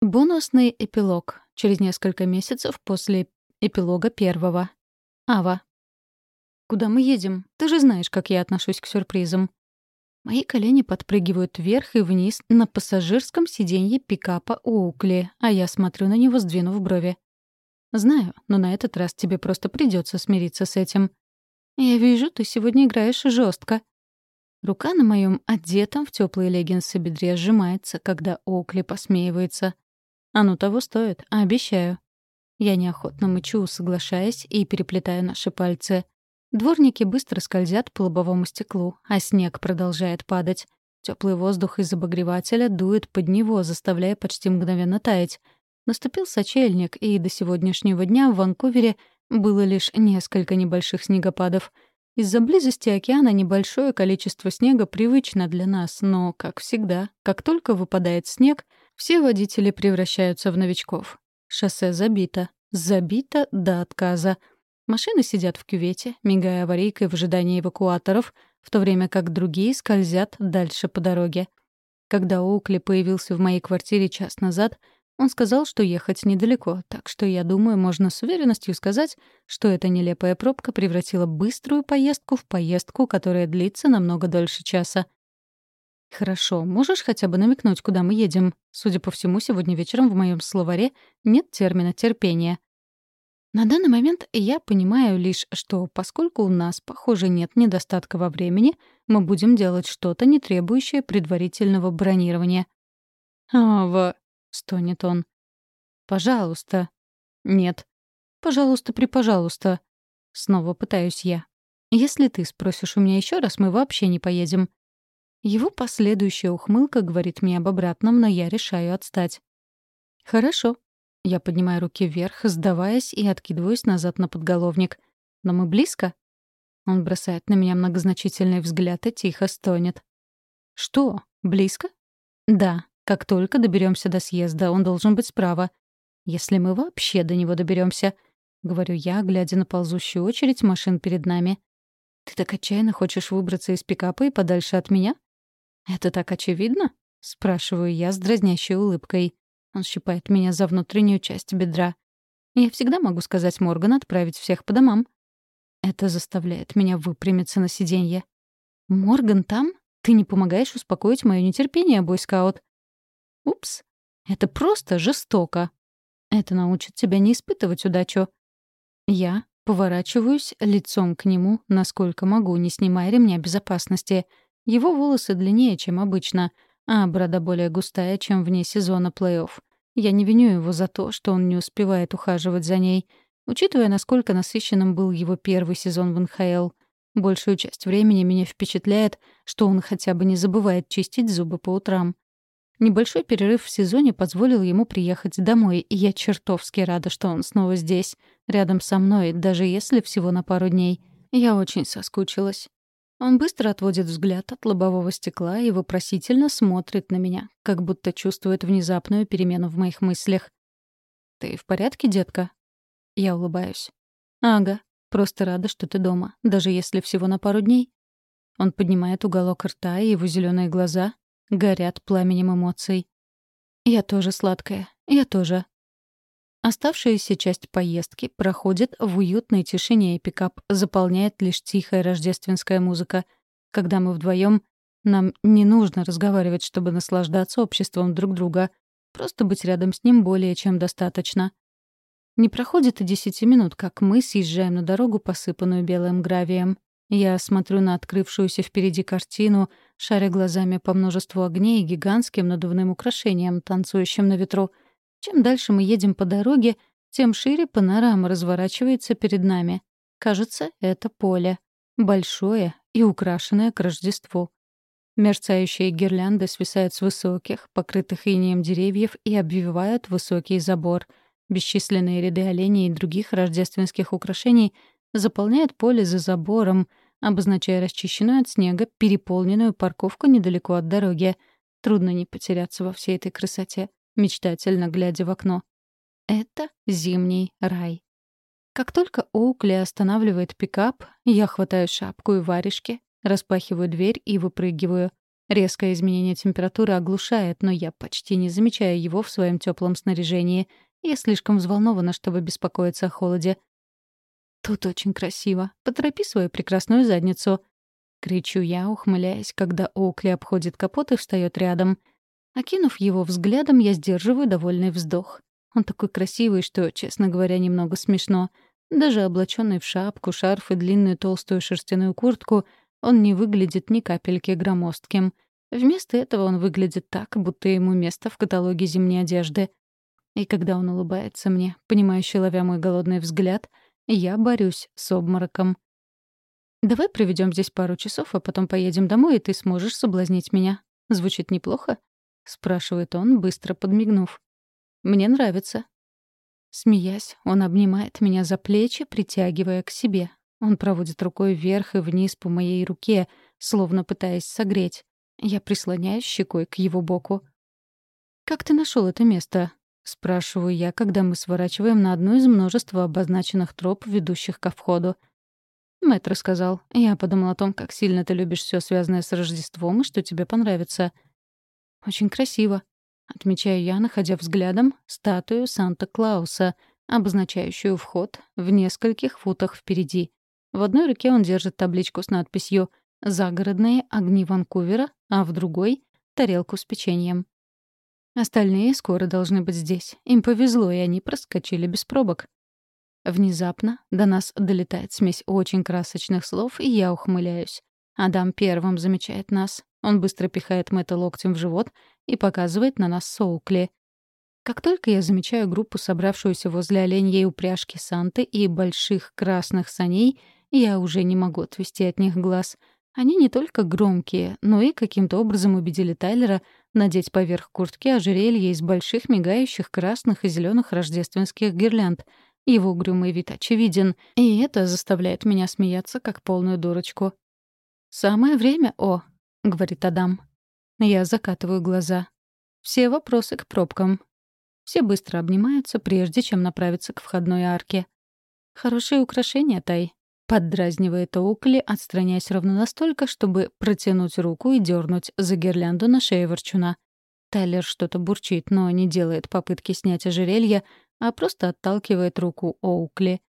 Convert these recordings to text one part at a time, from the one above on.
Бонусный эпилог. Через несколько месяцев после эпилога первого. Ава. «Куда мы едем? Ты же знаешь, как я отношусь к сюрпризам». Мои колени подпрыгивают вверх и вниз на пассажирском сиденье пикапа Оукли, а я смотрю на него, сдвинув брови. «Знаю, но на этот раз тебе просто придется смириться с этим». «Я вижу, ты сегодня играешь жестко. Рука на моем одетом в теплые леггинсы бедре сжимается, когда Оукли посмеивается. Оно того стоит, обещаю. Я неохотно мычу, соглашаясь, и переплетаю наши пальцы. Дворники быстро скользят по лобовому стеклу, а снег продолжает падать. Теплый воздух из обогревателя дует под него, заставляя почти мгновенно таять. Наступил сочельник, и до сегодняшнего дня в Ванкувере было лишь несколько небольших снегопадов. Из-за близости океана небольшое количество снега привычно для нас, но, как всегда, как только выпадает снег — все водители превращаются в новичков. Шоссе забито. Забито до отказа. Машины сидят в кювете, мигая аварийкой в ожидании эвакуаторов, в то время как другие скользят дальше по дороге. Когда Оукли появился в моей квартире час назад, он сказал, что ехать недалеко, так что я думаю, можно с уверенностью сказать, что эта нелепая пробка превратила быструю поездку в поездку, которая длится намного дольше часа. «Хорошо, можешь хотя бы намекнуть, куда мы едем? Судя по всему, сегодня вечером в моем словаре нет термина «терпение». На данный момент я понимаю лишь, что поскольку у нас, похоже, нет недостатка во времени, мы будем делать что-то, не требующее предварительного бронирования. «Ава», — стонет он. «Пожалуйста». «Нет». «Пожалуйста, при пожалуйста». Снова пытаюсь я. «Если ты спросишь у меня еще раз, мы вообще не поедем». Его последующая ухмылка говорит мне об обратном, но я решаю отстать. «Хорошо». Я поднимаю руки вверх, сдаваясь и откидываюсь назад на подголовник. «Но мы близко?» Он бросает на меня многозначительный взгляд и тихо стонет. «Что? Близко?» «Да. Как только доберемся до съезда, он должен быть справа. Если мы вообще до него доберемся, говорю я, глядя на ползущую очередь машин перед нами. «Ты так отчаянно хочешь выбраться из пикапа и подальше от меня?» «Это так очевидно?» — спрашиваю я с дразнящей улыбкой. Он щипает меня за внутреннюю часть бедра. «Я всегда могу сказать Морган отправить всех по домам». Это заставляет меня выпрямиться на сиденье. «Морган там? Ты не помогаешь успокоить мое нетерпение, бойскаут». «Упс. Это просто жестоко. Это научит тебя не испытывать удачу». Я поворачиваюсь лицом к нему, насколько могу, не снимая ремня безопасности — его волосы длиннее, чем обычно, а борода более густая, чем вне сезона плей-офф. Я не виню его за то, что он не успевает ухаживать за ней. Учитывая, насколько насыщенным был его первый сезон в НХЛ, большую часть времени меня впечатляет, что он хотя бы не забывает чистить зубы по утрам. Небольшой перерыв в сезоне позволил ему приехать домой, и я чертовски рада, что он снова здесь, рядом со мной, даже если всего на пару дней. Я очень соскучилась. Он быстро отводит взгляд от лобового стекла и вопросительно смотрит на меня, как будто чувствует внезапную перемену в моих мыслях. «Ты в порядке, детка?» Я улыбаюсь. «Ага, просто рада, что ты дома, даже если всего на пару дней». Он поднимает уголок рта, и его зеленые глаза горят пламенем эмоций. «Я тоже сладкая. Я тоже. Оставшаяся часть поездки проходит в уютной тишине, и пикап заполняет лишь тихая рождественская музыка. Когда мы вдвоем, нам не нужно разговаривать, чтобы наслаждаться обществом друг друга. Просто быть рядом с ним более чем достаточно. Не проходит и десяти минут, как мы съезжаем на дорогу, посыпанную белым гравием. Я смотрю на открывшуюся впереди картину, шаря глазами по множеству огней и гигантским надувным украшением, танцующим на ветру — чем дальше мы едем по дороге, тем шире панорама разворачивается перед нами. Кажется, это поле. Большое и украшенное к Рождеству. Мерцающие гирлянды свисают с высоких, покрытых инеем деревьев и обвивают высокий забор. Бесчисленные ряды оленей и других рождественских украшений заполняют поле за забором, обозначая расчищенную от снега переполненную парковку недалеко от дороги. Трудно не потеряться во всей этой красоте мечтательно глядя в окно. Это зимний рай. Как только Оукли останавливает пикап, я хватаю шапку и варежки, распахиваю дверь и выпрыгиваю. Резкое изменение температуры оглушает, но я почти не замечаю его в своем теплом снаряжении. Я слишком взволнована, чтобы беспокоиться о холоде. «Тут очень красиво. Поторопи свою прекрасную задницу», — кричу я, ухмыляясь, когда Оукли обходит капот и встает рядом. Окинув его взглядом, я сдерживаю довольный вздох. Он такой красивый, что, честно говоря, немного смешно. Даже облаченный в шапку, шарф и длинную толстую шерстяную куртку, он не выглядит ни капельки громоздким. Вместо этого он выглядит так, будто ему место в каталоге зимней одежды. И когда он улыбается мне, понимающе ловя мой голодный взгляд, я борюсь с обмороком. «Давай проведем здесь пару часов, а потом поедем домой, и ты сможешь соблазнить меня. Звучит неплохо?» — спрашивает он, быстро подмигнув. «Мне нравится». Смеясь, он обнимает меня за плечи, притягивая к себе. Он проводит рукой вверх и вниз по моей руке, словно пытаясь согреть. Я прислоняюсь щекой к его боку. «Как ты нашел это место?» — спрашиваю я, когда мы сворачиваем на одну из множества обозначенных троп, ведущих ко входу. Мэтт рассказал. Я подумал о том, как сильно ты любишь все связанное с Рождеством и что тебе понравится. «Очень красиво», — отмечаю я, находя взглядом статую Санта-Клауса, обозначающую вход в нескольких футах впереди. В одной руке он держит табличку с надписью «Загородные огни Ванкувера», а в другой — тарелку с печеньем. Остальные скоро должны быть здесь. Им повезло, и они проскочили без пробок. Внезапно до нас долетает смесь очень красочных слов, и я ухмыляюсь. Адам первым замечает нас. Он быстро пихает Мэтта локтем в живот и показывает на нас Соукли. Как только я замечаю группу, собравшуюся возле оленьей упряжки Санты и больших красных саней, я уже не могу отвести от них глаз. Они не только громкие, но и каким-то образом убедили Тайлера надеть поверх куртки ожерелье из больших мигающих красных и зеленых рождественских гирлянд — его угрюмый вид очевиден, и это заставляет меня смеяться, как полную дурочку. «Самое время, о!» — говорит Адам. Я закатываю глаза. Все вопросы к пробкам. Все быстро обнимаются, прежде чем направиться к входной арке. «Хорошее украшение, Тай», — поддразнивает Оукли, отстраняясь ровно настолько, чтобы протянуть руку и дернуть за гирлянду на шее ворчуна. Тайлер что-то бурчит, но не делает попытки снять ожерелье, а просто отталкивает руку Оукли.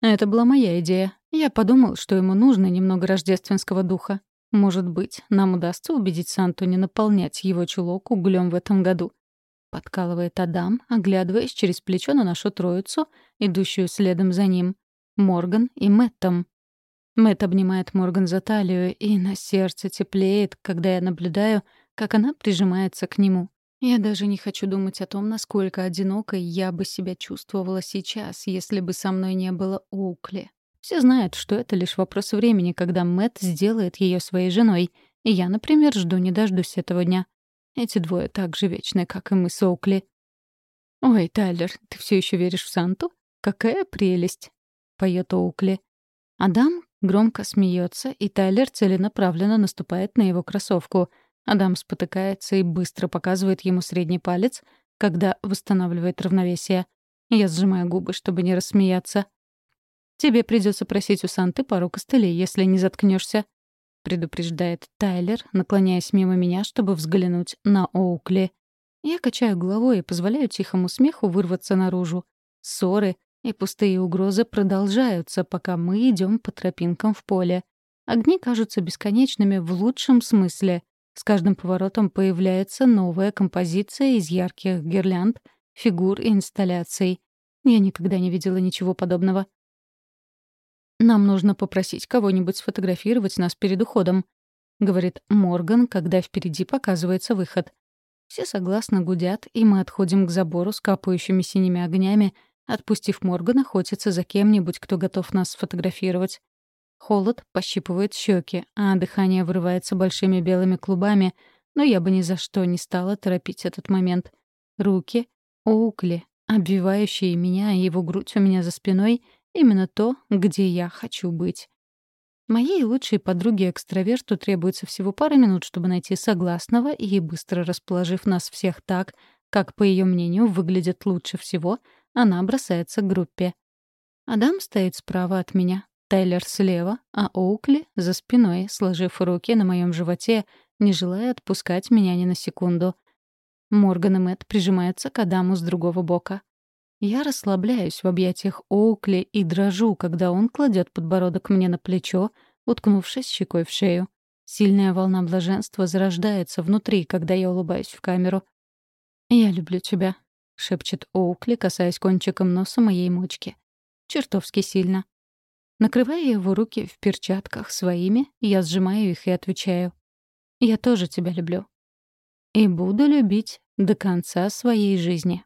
Это была моя идея. Я подумал, что ему нужно немного рождественского духа. Может быть, нам удастся убедить Санту не наполнять его чулок углем в этом году. Подкалывает Адам, оглядываясь через плечо на нашу троицу, идущую следом за ним. Морган и Мэттом. Мэтт обнимает Морган за талию, и на сердце теплеет, когда я наблюдаю, как она прижимается к нему. Я даже не хочу думать о том, насколько одинокой я бы себя чувствовала сейчас, если бы со мной не было Оукли. Все знают, что это лишь вопрос времени, когда Мэт сделает ее своей женой, и я, например, жду не дождусь этого дня. Эти двое так же вечны, как и мы с Оукли. «Ой, Тайлер, ты все еще веришь в Санту? Какая прелесть!» — поет Оукли. Адам громко смеется, и Тайлер целенаправленно наступает на его кроссовку — Адам спотыкается и быстро показывает ему средний палец, когда восстанавливает равновесие. Я сжимаю губы, чтобы не рассмеяться. «Тебе придется просить у Санты пару костылей, если не заткнешься, предупреждает Тайлер, наклоняясь мимо меня, чтобы взглянуть на Оукли. Я качаю головой и позволяю тихому смеху вырваться наружу. Ссоры и пустые угрозы продолжаются, пока мы идем по тропинкам в поле. Огни кажутся бесконечными в лучшем смысле. С каждым поворотом появляется новая композиция из ярких гирлянд, фигур и инсталляций. Я никогда не видела ничего подобного. «Нам нужно попросить кого-нибудь сфотографировать нас перед уходом», — говорит Морган, когда впереди показывается выход. Все согласно гудят, и мы отходим к забору с капающими синими огнями, отпустив Морган охотиться за кем-нибудь, кто готов нас сфотографировать. Холод пощипывает щеки, а дыхание вырывается большими белыми клубами, но я бы ни за что не стала торопить этот момент. Руки, Оукли, обвивающие меня и его грудь у меня за спиной — именно то, где я хочу быть. Моей лучшей подруге-экстраверту требуется всего пара минут, чтобы найти согласного и, быстро расположив нас всех так, как, по ее мнению, выглядит лучше всего, она бросается к группе. Адам стоит справа от меня, Тайлер слева, а Оукли за спиной, сложив руки на моем животе не желая отпускать меня ни на секунду. Морган и Мэтт прижимаются к Адаму с другого бока. Я расслабляюсь в объятиях Оукли и дрожу, когда он кладет подбородок мне на плечо, уткнувшись щекой в шею. Сильная волна блаженства зарождается внутри, когда я улыбаюсь в камеру. «Я люблю тебя», — шепчет Оукли, касаясь кончиком носа моей мочки. «Чертовски сильно». Накрывая его руки в перчатках своими, я сжимаю их и отвечаю. «Я тоже тебя люблю». И буду любить до конца своей жизни.